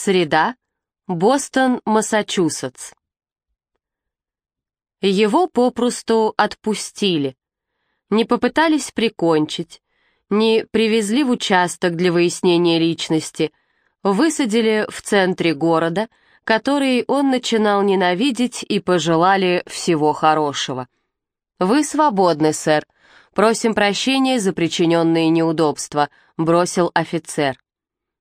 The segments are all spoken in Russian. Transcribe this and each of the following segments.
Среда. Бостон, Массачусетс. Его попросту отпустили. Не попытались прикончить, не привезли в участок для выяснения личности, высадили в центре города, который он начинал ненавидеть и пожелали всего хорошего. «Вы свободны, сэр. Просим прощения за причиненные неудобства», — бросил офицер.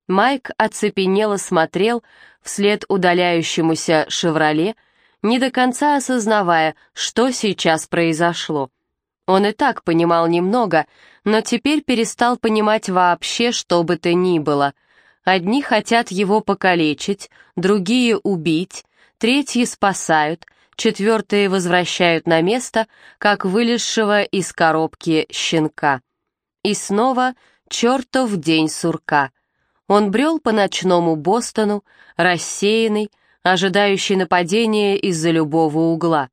Майк оцепенело смотрел вслед удаляющемуся «Шевроле», не до конца осознавая, что сейчас произошло. Он и так понимал немного, но теперь перестал понимать вообще, что бы то ни было. Одни хотят его покалечить, другие — убить, третьи спасают, четвертые возвращают на место, как вылезшего из коробки щенка. И снова чертов день сурка. Он брел по ночному Бостону, рассеянный, ожидающий нападения из-за любого угла.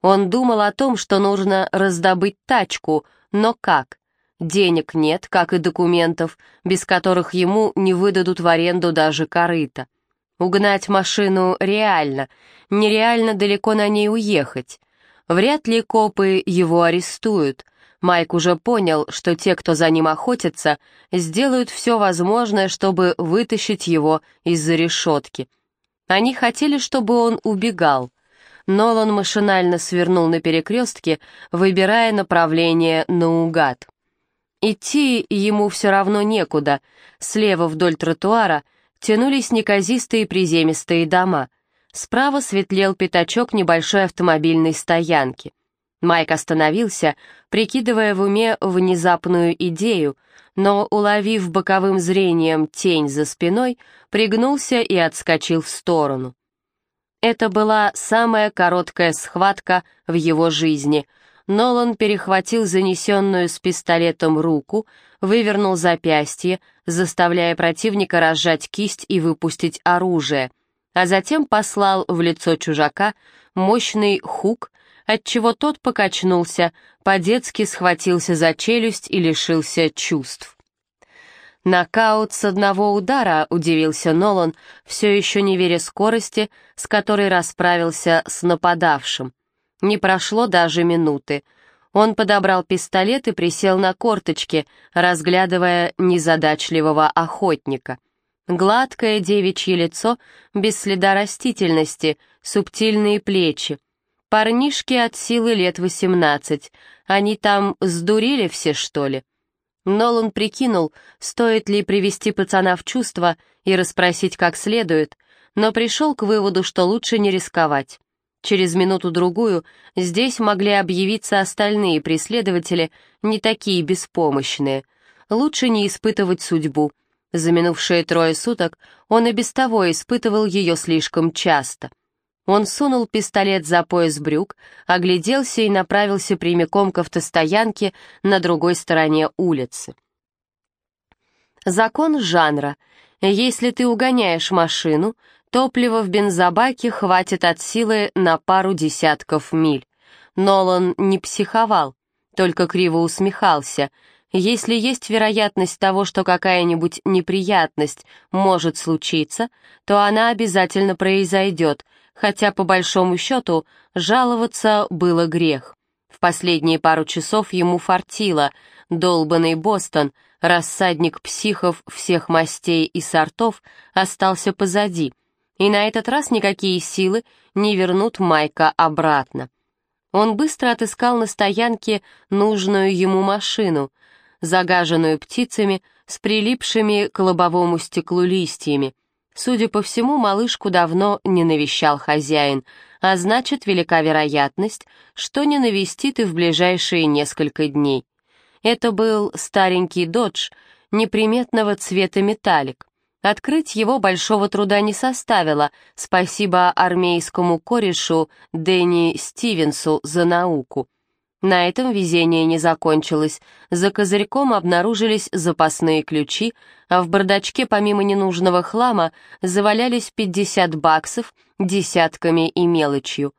Он думал о том, что нужно раздобыть тачку, но как? Денег нет, как и документов, без которых ему не выдадут в аренду даже корыто. Угнать машину реально, нереально далеко на ней уехать. Вряд ли копы его арестуют. Майк уже понял, что те, кто за ним охотится, сделают все возможное, чтобы вытащить его из-за решетки. Они хотели, чтобы он убегал. Нолан машинально свернул на перекрестке, выбирая направление наугад. Идти ему все равно некуда. Слева вдоль тротуара тянулись неказистые приземистые дома. Справа светлел пятачок небольшой автомобильной стоянки. Майк остановился, прикидывая в уме внезапную идею, но, уловив боковым зрением тень за спиной, пригнулся и отскочил в сторону. Это была самая короткая схватка в его жизни. Нолан перехватил занесенную с пистолетом руку, вывернул запястье, заставляя противника разжать кисть и выпустить оружие, а затем послал в лицо чужака мощный хук, отчего тот покачнулся, по-детски схватился за челюсть и лишился чувств. «Нокаут с одного удара», — удивился Нолан, все еще не веря скорости, с которой расправился с нападавшим. Не прошло даже минуты. Он подобрал пистолет и присел на корточки, разглядывая незадачливого охотника. Гладкое девичье лицо, без следа растительности, субтильные плечи. Парнишки от силы лет восемнадцать. Они там сдурели все, что ли? Нолан прикинул, стоит ли привести пацана в чувство и расспросить как следует, но пришел к выводу, что лучше не рисковать. Через минуту-другую здесь могли объявиться остальные преследователи, не такие беспомощные. Лучше не испытывать судьбу. За минувшие трое суток он и без того испытывал ее слишком часто — он сунул пистолет за пояс брюк, огляделся и направился прямиком к автостоянке на другой стороне улицы. Закон жанра. Если ты угоняешь машину, топлива в бензобаке хватит от силы на пару десятков миль. Нолан не психовал, только криво усмехался. Если есть вероятность того, что какая-нибудь неприятность может случиться, то она обязательно произойдет, хотя по большому счету жаловаться было грех. В последние пару часов ему фартило, долбанный Бостон, рассадник психов всех мастей и сортов, остался позади, и на этот раз никакие силы не вернут Майка обратно. Он быстро отыскал на стоянке нужную ему машину, загаженную птицами с прилипшими к лобовому стеклу листьями, Судя по всему, малышку давно не навещал хозяин, а значит, велика вероятность, что не навестит и в ближайшие несколько дней. Это был старенький додж, неприметного цвета металлик. Открыть его большого труда не составило, спасибо армейскому корешу Дэнни Стивенсу за науку. На этом везение не закончилось. За козырьком обнаружились запасные ключи, а в бардачке помимо ненужного хлама завалялись 50 баксов десятками и мелочью.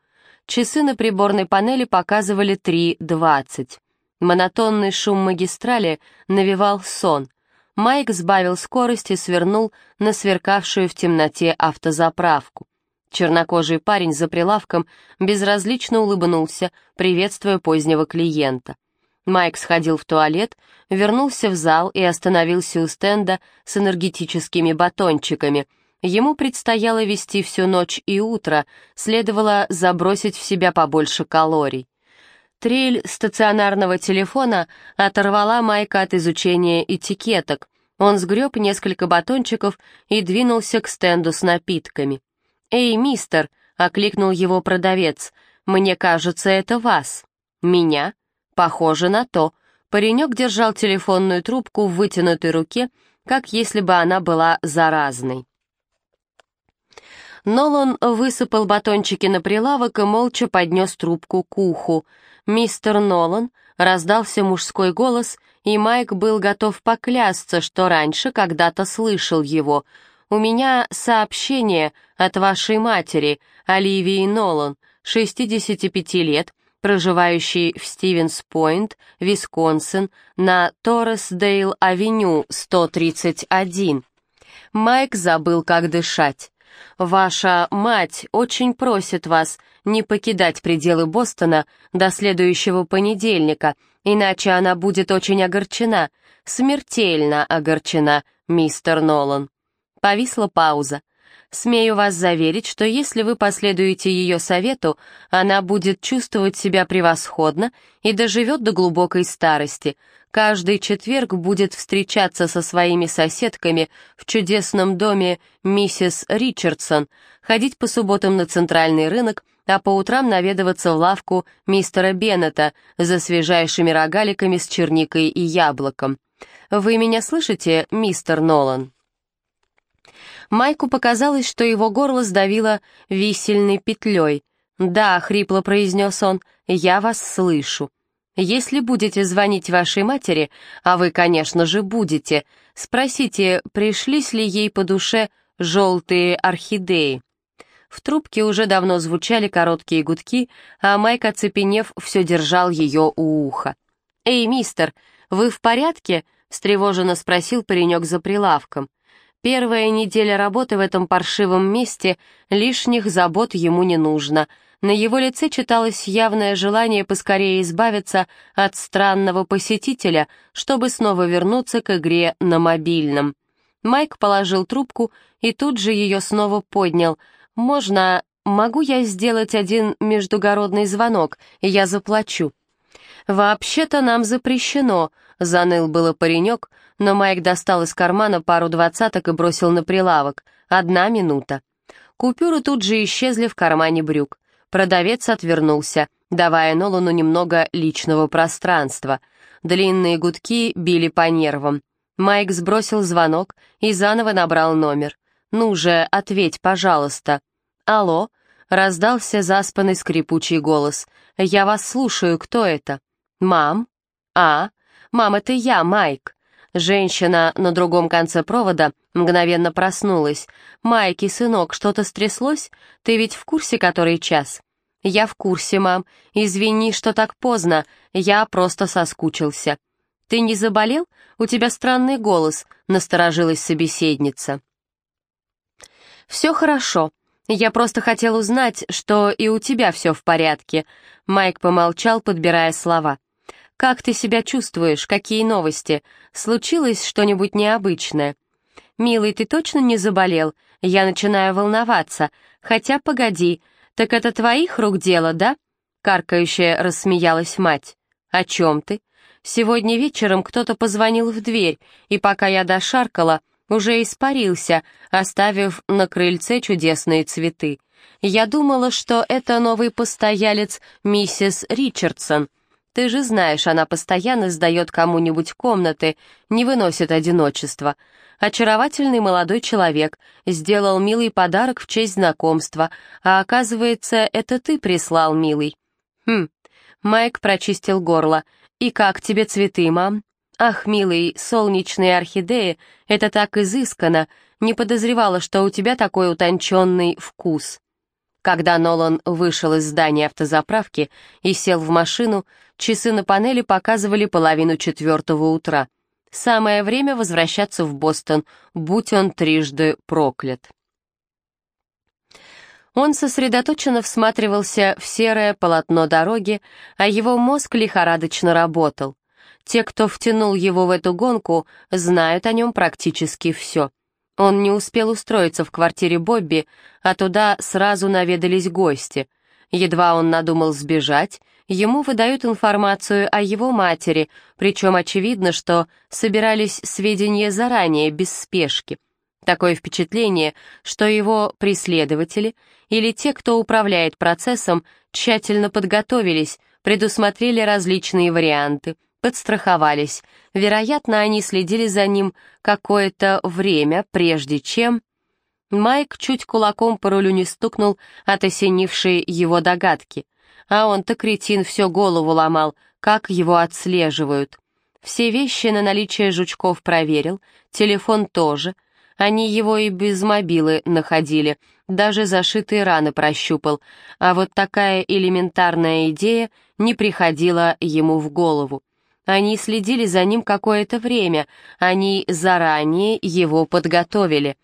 Часы на приборной панели показывали 3.20. Монотонный шум магистрали навевал сон. Майк сбавил скорость и свернул на сверкавшую в темноте автозаправку. Чернокожий парень за прилавком безразлично улыбнулся, приветствуя позднего клиента. Майк сходил в туалет, вернулся в зал и остановился у стенда с энергетическими батончиками. Ему предстояло вести всю ночь и утро, следовало забросить в себя побольше калорий. Трель стационарного телефона оторвала Майка от изучения этикеток. Он сгреб несколько батончиков и двинулся к стенду с напитками. «Эй, мистер!» — окликнул его продавец. «Мне кажется, это вас». «Меня?» «Похоже на то». Паренек держал телефонную трубку в вытянутой руке, как если бы она была заразной. Нолан высыпал батончики на прилавок и молча поднес трубку к уху. «Мистер Нолан», — раздался мужской голос, и Майк был готов поклясться, что раньше когда-то слышал его. «У меня сообщение от вашей матери, Оливии Нолан, 65 лет, проживающей в Стивенс-Пойнт, Висконсин, на Торресдейл-авеню, 131». Майк забыл, как дышать. Ваша мать очень просит вас не покидать пределы Бостона до следующего понедельника, иначе она будет очень огорчена, смертельно огорчена, мистер Нолан. Повисла пауза. Смею вас заверить, что если вы последуете ее совету, она будет чувствовать себя превосходно и доживет до глубокой старости. Каждый четверг будет встречаться со своими соседками в чудесном доме миссис Ричардсон, ходить по субботам на центральный рынок, а по утрам наведываться в лавку мистера Беннета за свежайшими рогаликами с черникой и яблоком. Вы меня слышите, мистер Нолан? Майку показалось, что его горло сдавило висельной петлей. «Да», — хрипло произнес он, — «я вас слышу». «Если будете звонить вашей матери, а вы, конечно же, будете, спросите, пришлись ли ей по душе желтые орхидеи». В трубке уже давно звучали короткие гудки, а Майк, оцепенев, все держал ее у уха. «Эй, мистер, вы в порядке?» — встревоженно спросил паренек за прилавком. Первая неделя работы в этом паршивом месте, лишних забот ему не нужно. На его лице читалось явное желание поскорее избавиться от странного посетителя, чтобы снова вернуться к игре на мобильном. Майк положил трубку и тут же ее снова поднял. «Можно... Могу я сделать один междугородный звонок, я заплачу?» «Вообще-то нам запрещено», — заныл было паренек, но Майк достал из кармана пару двадцаток и бросил на прилавок. Одна минута. Купюры тут же исчезли в кармане брюк. Продавец отвернулся, давая Нолану немного личного пространства. Длинные гудки били по нервам. Майк сбросил звонок и заново набрал номер. «Ну же, ответь, пожалуйста». «Алло?» — раздался заспанный скрипучий голос. «Я вас слушаю, кто это?» «Мам?» «А?» «Мам, это я, Майк». Женщина на другом конце провода мгновенно проснулась. «Майки, сынок, что-то стряслось? Ты ведь в курсе, который час?» «Я в курсе, мам. Извини, что так поздно. Я просто соскучился». «Ты не заболел? У тебя странный голос», — насторожилась собеседница. «Все хорошо. Я просто хотел узнать, что и у тебя все в порядке». Майк помолчал, подбирая слова. «Как ты себя чувствуешь? Какие новости? Случилось что-нибудь необычное?» «Милый, ты точно не заболел? Я начинаю волноваться. Хотя, погоди, так это твоих рук дело, да?» Каркающая рассмеялась мать. «О чем ты? Сегодня вечером кто-то позвонил в дверь, и пока я дошаркала, уже испарился, оставив на крыльце чудесные цветы. Я думала, что это новый постоялец миссис Ричардсон. Ты же знаешь, она постоянно сдает кому-нибудь комнаты, не выносит одиночества. Очаровательный молодой человек сделал милый подарок в честь знакомства, а оказывается, это ты прислал, милый. Хм, Майк прочистил горло. «И как тебе цветы, мам?» «Ах, милый, солнечные орхидеи, это так изысканно, не подозревала, что у тебя такой утонченный вкус». Когда Нолан вышел из здания автозаправки и сел в машину, часы на панели показывали половину четвертого утра. самое время возвращаться в Бостон, будь он трижды проклят. Он сосредоточенно всматривался в серое полотно дороги, а его мозг лихорадочно работал. Те, кто втянул его в эту гонку, знают о нем практически все. Он не успел устроиться в квартире Бобби, а туда сразу наведались гости. Едва он надумал сбежать, ему выдают информацию о его матери, причем очевидно, что собирались сведения заранее, без спешки. Такое впечатление, что его преследователи или те, кто управляет процессом, тщательно подготовились, предусмотрели различные варианты, подстраховались. Вероятно, они следили за ним какое-то время, прежде чем... Майк чуть кулаком по рулю не стукнул от осенившей его догадки. А он-то, кретин, все голову ломал, как его отслеживают. Все вещи на наличие жучков проверил, телефон тоже. Они его и без мобилы находили, даже зашитые раны прощупал, а вот такая элементарная идея не приходила ему в голову. Они следили за ним какое-то время, они заранее его подготовили.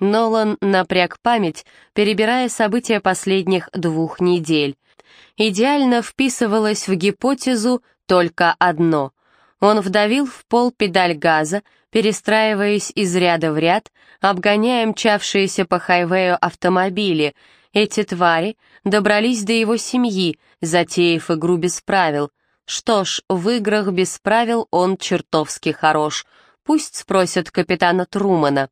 Нолан напряг память, перебирая события последних двух недель. Идеально вписывалось в гипотезу только одно. Он вдавил в пол педаль газа, перестраиваясь из ряда в ряд, обгоняя мчавшиеся по хайвею автомобили. Эти твари добрались до его семьи, затеяв игру без правил. Что ж, в играх без правил он чертовски хорош. Пусть спросят капитана Трумана.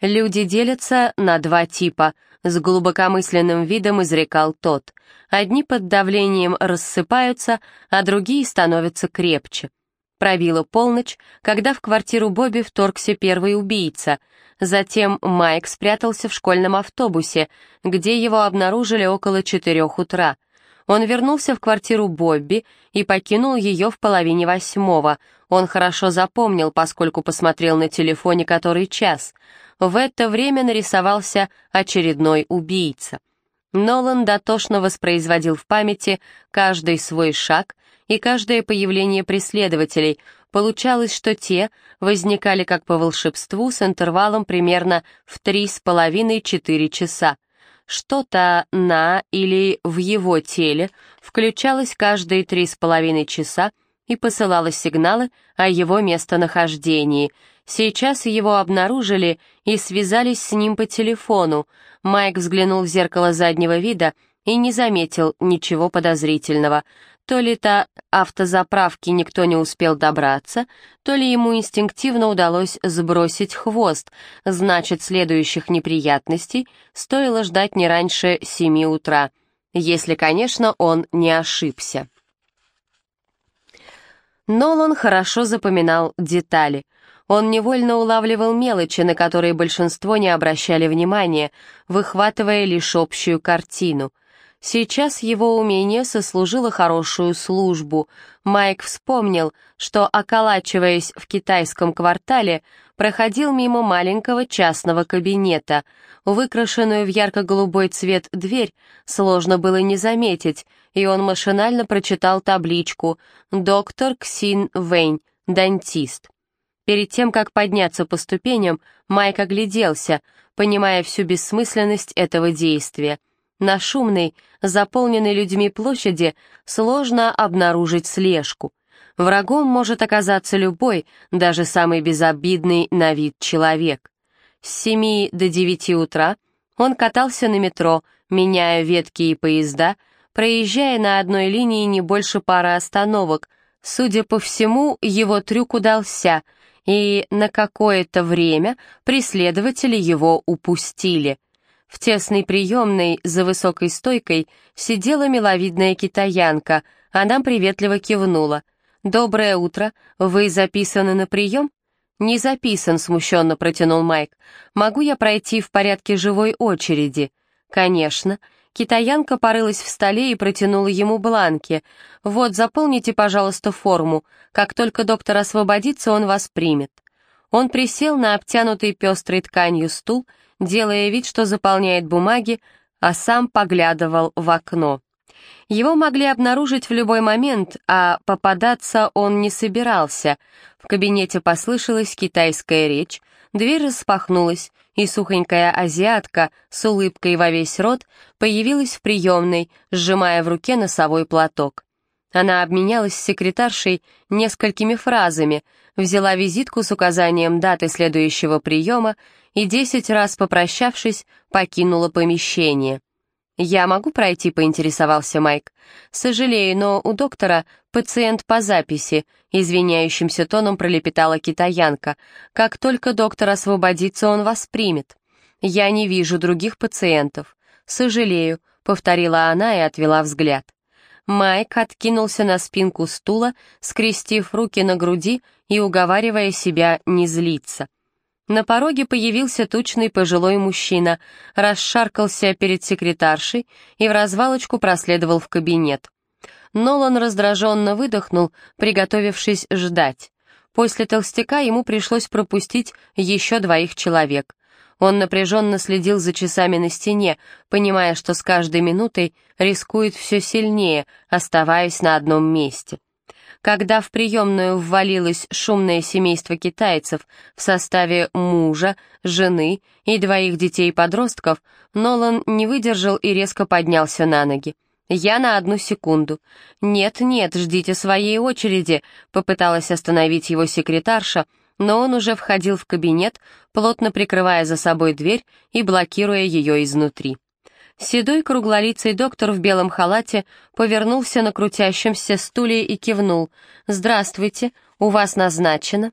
Люди делятся на два типа, с глубокомысленным видом изрекал тот. Одни под давлением рассыпаются, а другие становятся крепче. Пробила полночь, когда в квартиру Бобби вторгся первый убийца. Затем Майк спрятался в школьном автобусе, где его обнаружили около четырех утра. Он вернулся в квартиру Бобби и покинул ее в половине восьмого. Он хорошо запомнил, поскольку посмотрел на телефоне который час — в это время нарисовался очередной убийца. Нолан дотошно воспроизводил в памяти каждый свой шаг и каждое появление преследователей. Получалось, что те возникали как по волшебству с интервалом примерно в три с половиной-четыре часа. Что-то на или в его теле включалось каждые три с половиной часа и посылало сигналы о его местонахождении — Сейчас его обнаружили и связались с ним по телефону. Майк взглянул в зеркало заднего вида и не заметил ничего подозрительного. То ли то автозаправки никто не успел добраться, то ли ему инстинктивно удалось сбросить хвост, значит, следующих неприятностей стоило ждать не раньше семи утра, если, конечно, он не ошибся. Нолан хорошо запоминал детали — он невольно улавливал мелочи, на которые большинство не обращали внимания, выхватывая лишь общую картину. Сейчас его умение сослужило хорошую службу. Майк вспомнил, что, околачиваясь в китайском квартале, проходил мимо маленького частного кабинета. Выкрашенную в ярко-голубой цвет дверь сложно было не заметить, и он машинально прочитал табличку «Доктор Ксин Вэнь, дантист». Перед тем, как подняться по ступеням, Майк огляделся, понимая всю бессмысленность этого действия. На шумной, заполненной людьми площади сложно обнаружить слежку. Врагом может оказаться любой, даже самый безобидный на вид человек. С семи до девяти утра он катался на метро, меняя ветки и поезда, проезжая на одной линии не больше пары остановок. Судя по всему, его трюк удался — и на какое-то время преследователи его упустили. В тесной приемной за высокой стойкой сидела миловидная китаянка, она приветливо кивнула. «Доброе утро, вы записаны на прием?» «Не записан», — смущенно протянул Майк. «Могу я пройти в порядке живой очереди?» «Конечно», Китаянка порылась в столе и протянула ему бланки. «Вот, заполните, пожалуйста, форму. Как только доктор освободится, он вас примет». Он присел на обтянутый пестрой тканью стул, делая вид, что заполняет бумаги, а сам поглядывал в окно. Его могли обнаружить в любой момент, а попадаться он не собирался. В кабинете послышалась китайская речь, дверь распахнулась, и сухонькая азиатка с улыбкой во весь рот появилась в приемной, сжимая в руке носовой платок. Она обменялась с секретаршей несколькими фразами, взяла визитку с указанием даты следующего приема и, десять раз попрощавшись, покинула помещение. «Я могу пройти?» — поинтересовался Майк. «Сожалею, но у доктора пациент по записи», — извиняющимся тоном пролепетала китаянка. «Как только доктор освободится, он вас примет». «Я не вижу других пациентов». «Сожалею», — повторила она и отвела взгляд. Майк откинулся на спинку стула, скрестив руки на груди и уговаривая себя не злиться. На пороге появился тучный пожилой мужчина, расшаркался перед секретаршей и в развалочку проследовал в кабинет. Нолан раздраженно выдохнул, приготовившись ждать. После толстяка ему пришлось пропустить еще двоих человек. Он напряженно следил за часами на стене, понимая, что с каждой минутой рискует все сильнее, оставаясь на одном месте. Когда в приемную ввалилось шумное семейство китайцев в составе мужа, жены и двоих детей-подростков, Нолан не выдержал и резко поднялся на ноги. «Я на одну секунду». «Нет-нет, ждите своей очереди», — попыталась остановить его секретарша, но он уже входил в кабинет, плотно прикрывая за собой дверь и блокируя ее изнутри. Седой круглолицый доктор в белом халате повернулся на крутящемся стуле и кивнул. «Здравствуйте, у вас назначено?»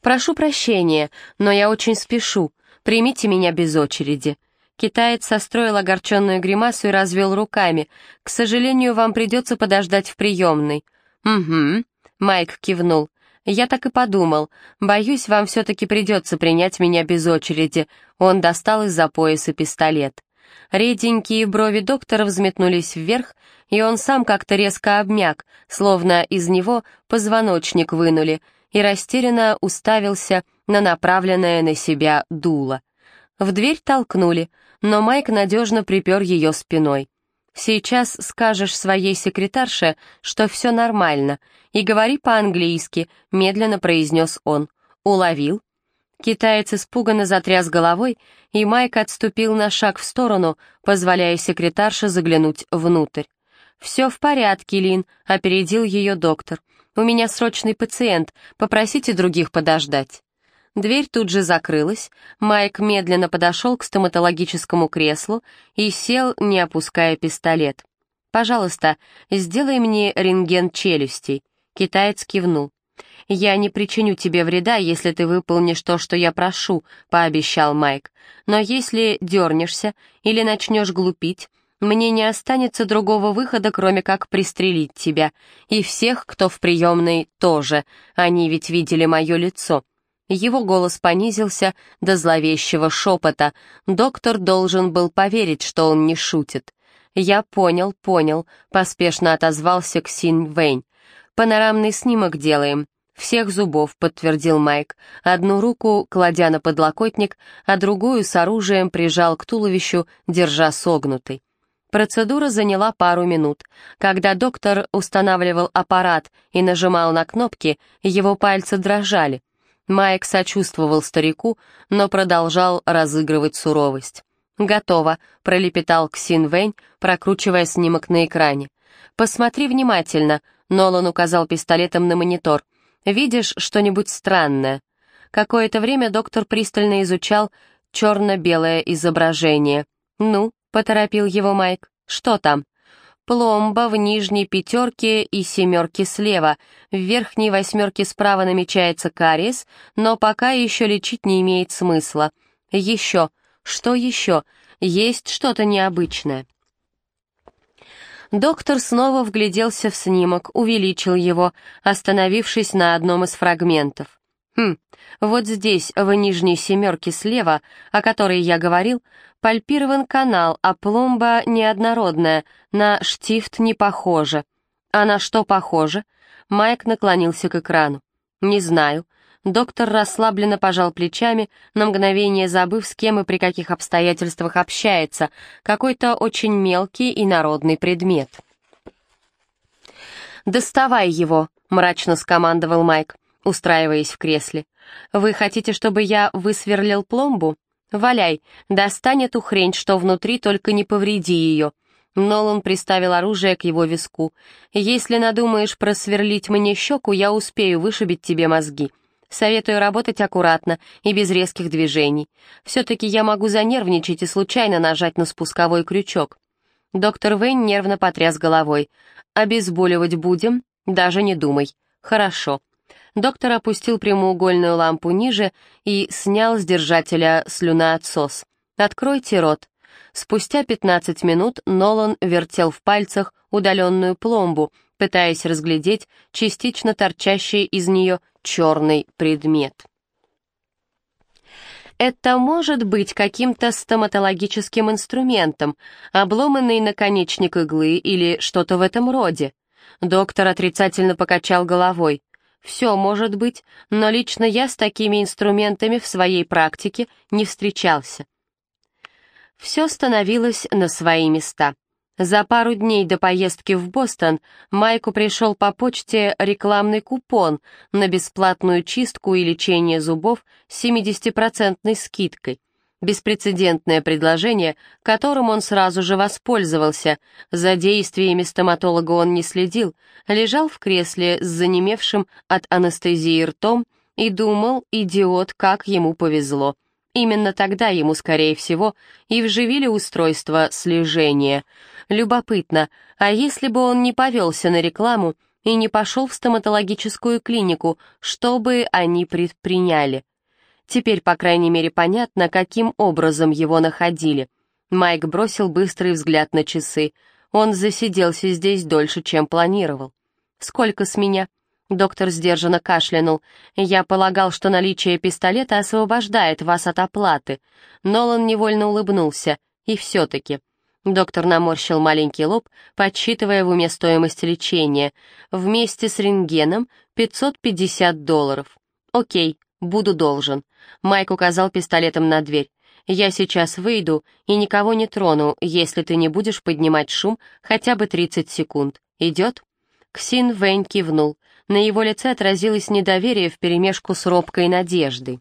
«Прошу прощения, но я очень спешу. Примите меня без очереди». Китаец состроил огорченную гримасу и развел руками. «К сожалению, вам придется подождать в приемной». «Угу», — Майк кивнул. Я так и подумал. Боюсь, вам все-таки придется принять меня без очереди. Он достал из-за пояса пистолет. Реденькие брови доктора взметнулись вверх, и он сам как-то резко обмяк, словно из него позвоночник вынули, и растерянно уставился на направленное на себя дуло. В дверь толкнули, но Майк надежно припер ее спиной. Сейчас скажешь своей секретарше, что все нормально, и говори по-английски», — медленно произнес он. «Уловил?» Китаец испуганно затряс головой, и Майк отступил на шаг в сторону, позволяя секретарше заглянуть внутрь. «Все в порядке, Лин», — опередил ее доктор. «У меня срочный пациент, попросите других подождать». Дверь тут же закрылась, Майк медленно подошел к стоматологическому креслу и сел, не опуская пистолет. «Пожалуйста, сделай мне рентген челюстей», — китаец кивнул. «Я не причиню тебе вреда, если ты выполнишь то, что я прошу», — пообещал Майк. «Но если дернешься или начнешь глупить, мне не останется другого выхода, кроме как пристрелить тебя. И всех, кто в приемной, тоже. Они ведь видели мое лицо. Его голос понизился до зловещего шепота. Доктор должен был поверить, что он не шутит. «Я понял, понял», — поспешно отозвался Ксин Вэнь. «Панорамный снимок делаем». «Всех зубов», — подтвердил Майк. Одну руку, кладя на подлокотник, а другую с оружием прижал к туловищу, держа согнутый. Процедура заняла пару минут. Когда доктор устанавливал аппарат и нажимал на кнопки, его пальцы дрожали. Майк сочувствовал старику, но продолжал разыгрывать суровость. «Готово», — пролепетал Ксин Вэнь, прокручивая снимок на экране. «Посмотри внимательно», — Нолан указал пистолетом на монитор. «Видишь что-нибудь странное?» Какое-то время доктор пристально изучал черно-белое изображение. «Ну», — поторопил его Майк, — «что там?» Пломба в нижней пятерке и семерке слева. В верхней восьмерке справа намечается кариес, но пока еще лечить не имеет смысла. Еще. Что еще? Есть что-то необычное. Доктор снова вгляделся в снимок, увеличил его, остановившись на одном из фрагментов. Хм, вот здесь, в нижней семерке слева, о которой я говорил, пальпирован канал, а пломба неоднородная, на штифт не похожа. А на что похоже? Майк наклонился к экрану. Не знаю. Доктор расслабленно пожал плечами, на мгновение забыв, с кем и при каких обстоятельствах общается, какой-то очень мелкий и народный предмет. «Доставай его», — мрачно скомандовал Майк, устраиваясь в кресле. «Вы хотите, чтобы я высверлил пломбу? Валяй, достань эту хрень, что внутри, только не повреди ее». Нолан приставил оружие к его виску. «Если надумаешь просверлить мне щеку, я успею вышибить тебе мозги. Советую работать аккуратно и без резких движений. Все-таки я могу занервничать и случайно нажать на спусковой крючок. Доктор Вейн нервно потряс головой. «Обезболивать будем? Даже не думай. Хорошо». Доктор опустил прямоугольную лампу ниже и снял с держателя слюноотсос. «Откройте рот». Спустя 15 минут Нолан вертел в пальцах удаленную пломбу, пытаясь разглядеть частично торчащий из нее черный предмет. Это может быть каким-то стоматологическим инструментом, обломанный наконечник иглы или что-то в этом роде. Доктор отрицательно покачал головой. Все может быть, но лично я с такими инструментами в своей практике не встречался. Все становилось на свои места. За пару дней до поездки в Бостон Майку пришел по почте рекламный купон на бесплатную чистку и лечение зубов с 70% скидкой. Беспрецедентное предложение, которым он сразу же воспользовался. За действиями стоматолога он не следил, лежал в кресле с занемевшим от анестезии ртом и думал, идиот, как ему повезло. Именно тогда ему, скорее всего, и вживили устройство слежения. Любопытно, а если бы он не повелся на рекламу и не пошел в стоматологическую клинику, что бы они предприняли? Теперь, по крайней мере, понятно, каким образом его находили. Майк бросил быстрый взгляд на часы. Он засиделся здесь дольше, чем планировал. «Сколько с меня?» Доктор сдержанно кашлянул. «Я полагал, что наличие пистолета освобождает вас от оплаты». Нолан невольно улыбнулся. «И все-таки». Доктор наморщил маленький лоб, подсчитывая в уме стоимость лечения. «Вместе с рентгеном 550 долларов». «Окей, буду должен». Майк указал пистолетом на дверь. «Я сейчас выйду и никого не трону, если ты не будешь поднимать шум хотя бы 30 секунд. Идет?» Ксин Вэнь кивнул. На его лице отразилось недоверие вперемешку с робкой надеждой.